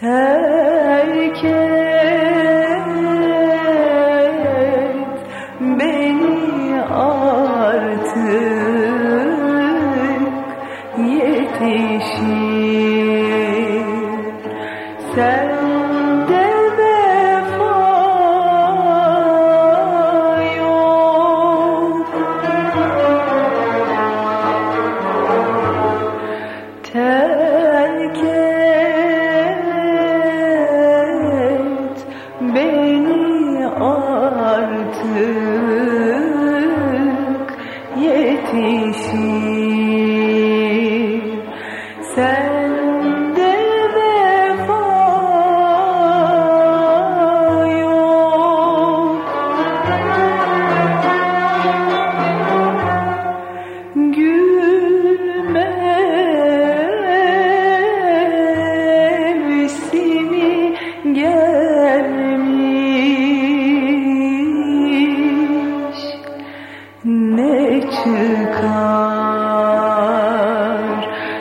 Terk beni artık. Yetişir. Sende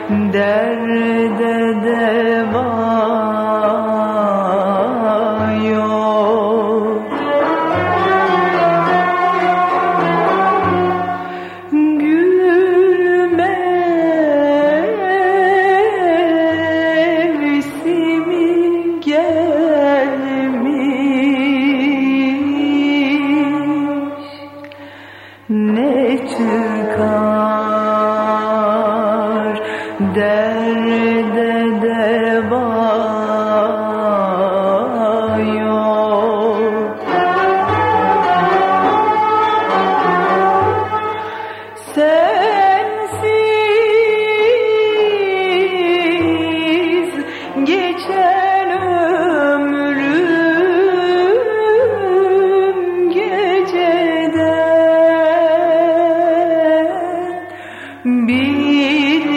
derde deva Gülme mevsimi gelmiş. Ne çıkar derde deva yok. Sensiz geçen ömrüm geceden. Bir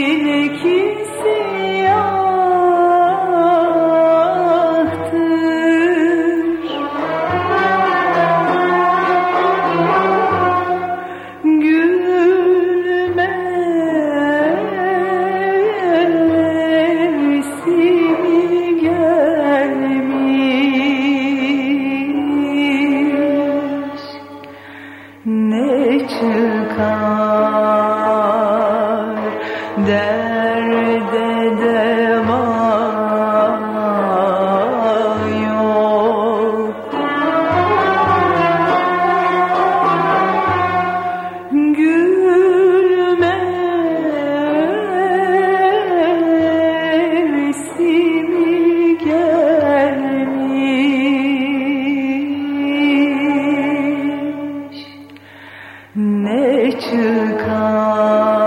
देखा